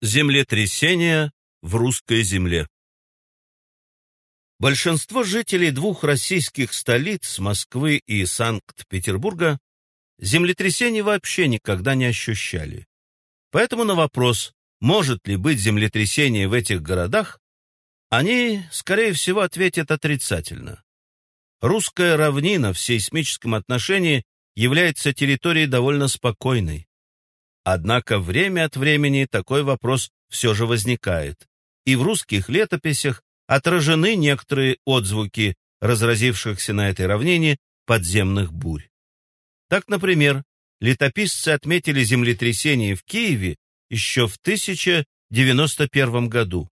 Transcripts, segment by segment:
Землетрясение в русской земле. Большинство жителей двух российских столиц, Москвы и Санкт-Петербурга, землетрясений вообще никогда не ощущали. Поэтому на вопрос, может ли быть землетрясение в этих городах, они, скорее всего, ответят отрицательно. Русская равнина в сейсмическом отношении является территорией довольно спокойной. Однако время от времени такой вопрос все же возникает, и в русских летописях отражены некоторые отзвуки разразившихся на этой равнине подземных бурь. Так, например, летописцы отметили землетрясение в Киеве еще в 1091 году.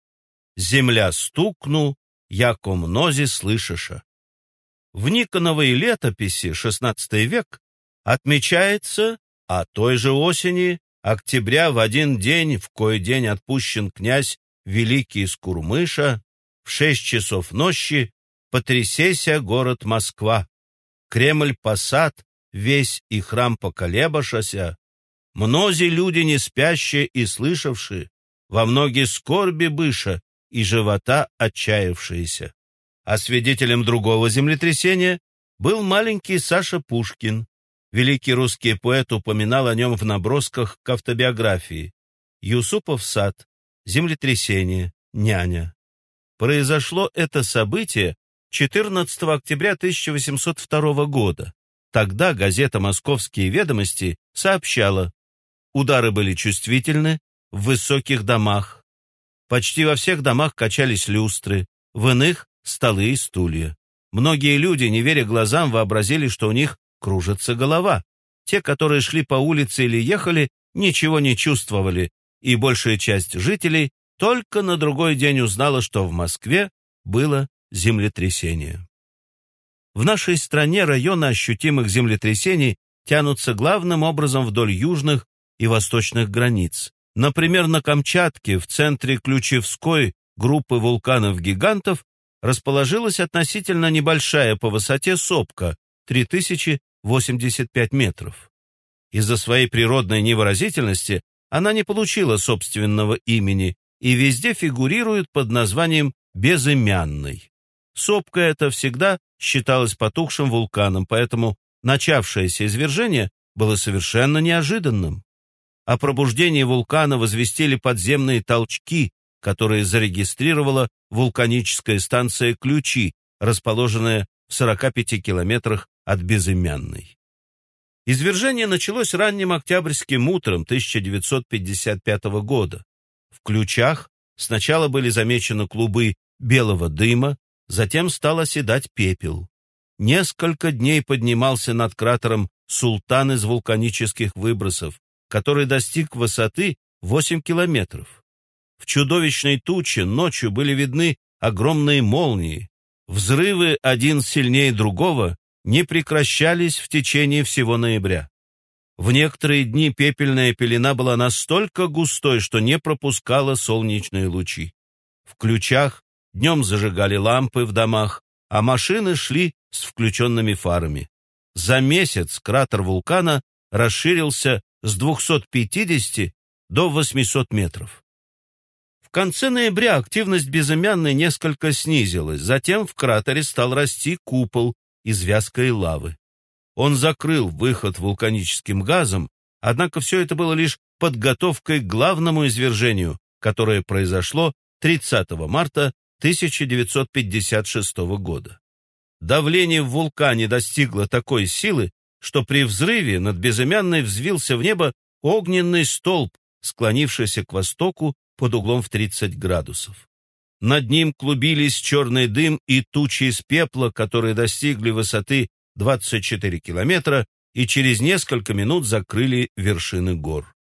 «Земля стукну, яко мнози слышиша». В Никоновой летописи XVI век отмечается о той же осени октября в один день, в кой день отпущен князь Великий из Курмыша, в шесть часов ночи потрясеся город Москва, Кремль посад, весь и храм поколебашася, мнози люди не спящие и слышавшие, во многие скорби быша и живота отчаявшиеся. А свидетелем другого землетрясения был маленький Саша Пушкин, Великий русский поэт упоминал о нем в набросках к автобиографии. Юсупов сад, землетрясение, няня. Произошло это событие 14 октября 1802 года. Тогда газета «Московские ведомости» сообщала, удары были чувствительны в высоких домах. Почти во всех домах качались люстры, в иных – столы и стулья. Многие люди, не веря глазам, вообразили, что у них кружится голова. Те, которые шли по улице или ехали, ничего не чувствовали, и большая часть жителей только на другой день узнала, что в Москве было землетрясение. В нашей стране районы ощутимых землетрясений тянутся главным образом вдоль южных и восточных границ. Например, на Камчатке, в центре Ключевской группы вулканов-гигантов, расположилась относительно небольшая по высоте сопка 3000 85 метров. Из-за своей природной невыразительности она не получила собственного имени и везде фигурирует под названием «безымянный». Сопка эта всегда считалась потухшим вулканом, поэтому начавшееся извержение было совершенно неожиданным. О пробуждении вулкана возвестили подземные толчки, которые зарегистрировала вулканическая станция «Ключи», расположенная в 45 километрах от Безымянной. Извержение началось ранним октябрьским утром 1955 года. В ключах сначала были замечены клубы белого дыма, затем стал оседать пепел. Несколько дней поднимался над кратером султан из вулканических выбросов, который достиг высоты 8 километров. В чудовищной туче ночью были видны огромные молнии. Взрывы один сильнее другого не прекращались в течение всего ноября. В некоторые дни пепельная пелена была настолько густой, что не пропускала солнечные лучи. В ключах днем зажигали лампы в домах, а машины шли с включенными фарами. За месяц кратер вулкана расширился с 250 до 800 метров. В конце ноября активность безымянной несколько снизилась, затем в кратере стал расти купол, из вязкой лавы. Он закрыл выход вулканическим газом, однако все это было лишь подготовкой к главному извержению, которое произошло 30 марта 1956 года. Давление в вулкане достигло такой силы, что при взрыве над безымянной взвился в небо огненный столб, склонившийся к востоку под углом в 30 градусов. Над ним клубились черный дым и тучи из пепла, которые достигли высоты 24 километра и через несколько минут закрыли вершины гор.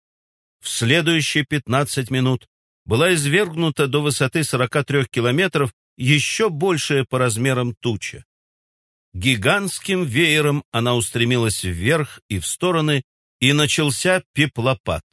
В следующие 15 минут была извергнута до высоты 43 километров еще большая по размерам туча. Гигантским веером она устремилась вверх и в стороны, и начался пеплопад.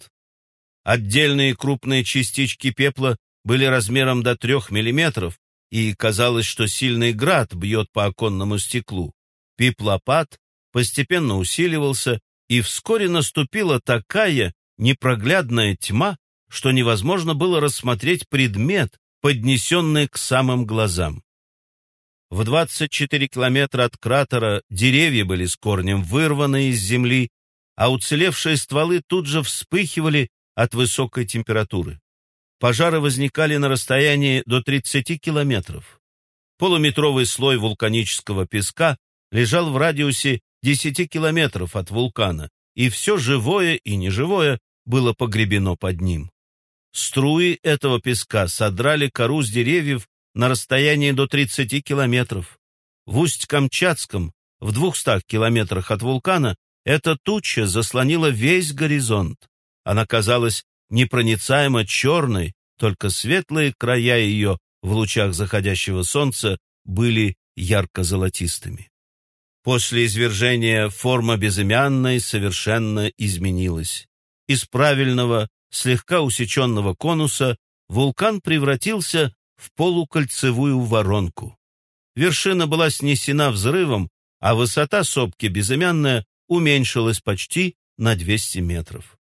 Отдельные крупные частички пепла были размером до трех миллиметров, и казалось, что сильный град бьет по оконному стеклу. Пиплопад постепенно усиливался, и вскоре наступила такая непроглядная тьма, что невозможно было рассмотреть предмет, поднесенный к самым глазам. В 24 километра от кратера деревья были с корнем вырваны из земли, а уцелевшие стволы тут же вспыхивали от высокой температуры. Пожары возникали на расстоянии до 30 километров. Полуметровый слой вулканического песка лежал в радиусе 10 километров от вулкана, и все живое и неживое было погребено под ним. Струи этого песка содрали кору с деревьев на расстоянии до 30 километров. В Усть-Камчатском, в 200 километрах от вулкана, эта туча заслонила весь горизонт. Она казалась непроницаемо черной, только светлые края ее в лучах заходящего солнца были ярко-золотистыми. После извержения форма безымянной совершенно изменилась. Из правильного, слегка усеченного конуса вулкан превратился в полукольцевую воронку. Вершина была снесена взрывом, а высота сопки безымянная уменьшилась почти на 200 метров.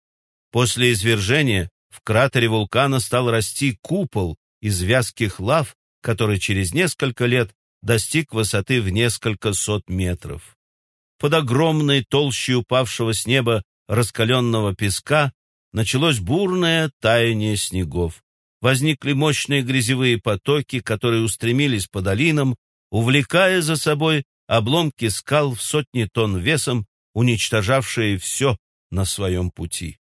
После извержения в кратере вулкана стал расти купол из вязких лав, который через несколько лет достиг высоты в несколько сот метров. Под огромной толщей упавшего с неба раскаленного песка началось бурное таяние снегов. Возникли мощные грязевые потоки, которые устремились по долинам, увлекая за собой обломки скал в сотни тонн весом, уничтожавшие все на своем пути.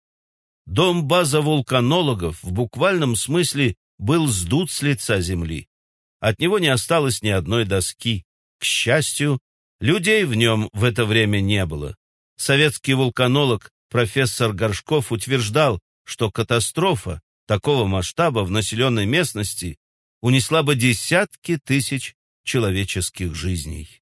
Дом база вулканологов в буквальном смысле был сдут с лица земли. От него не осталось ни одной доски. К счастью, людей в нем в это время не было. Советский вулканолог профессор Горшков утверждал, что катастрофа такого масштаба в населенной местности унесла бы десятки тысяч человеческих жизней.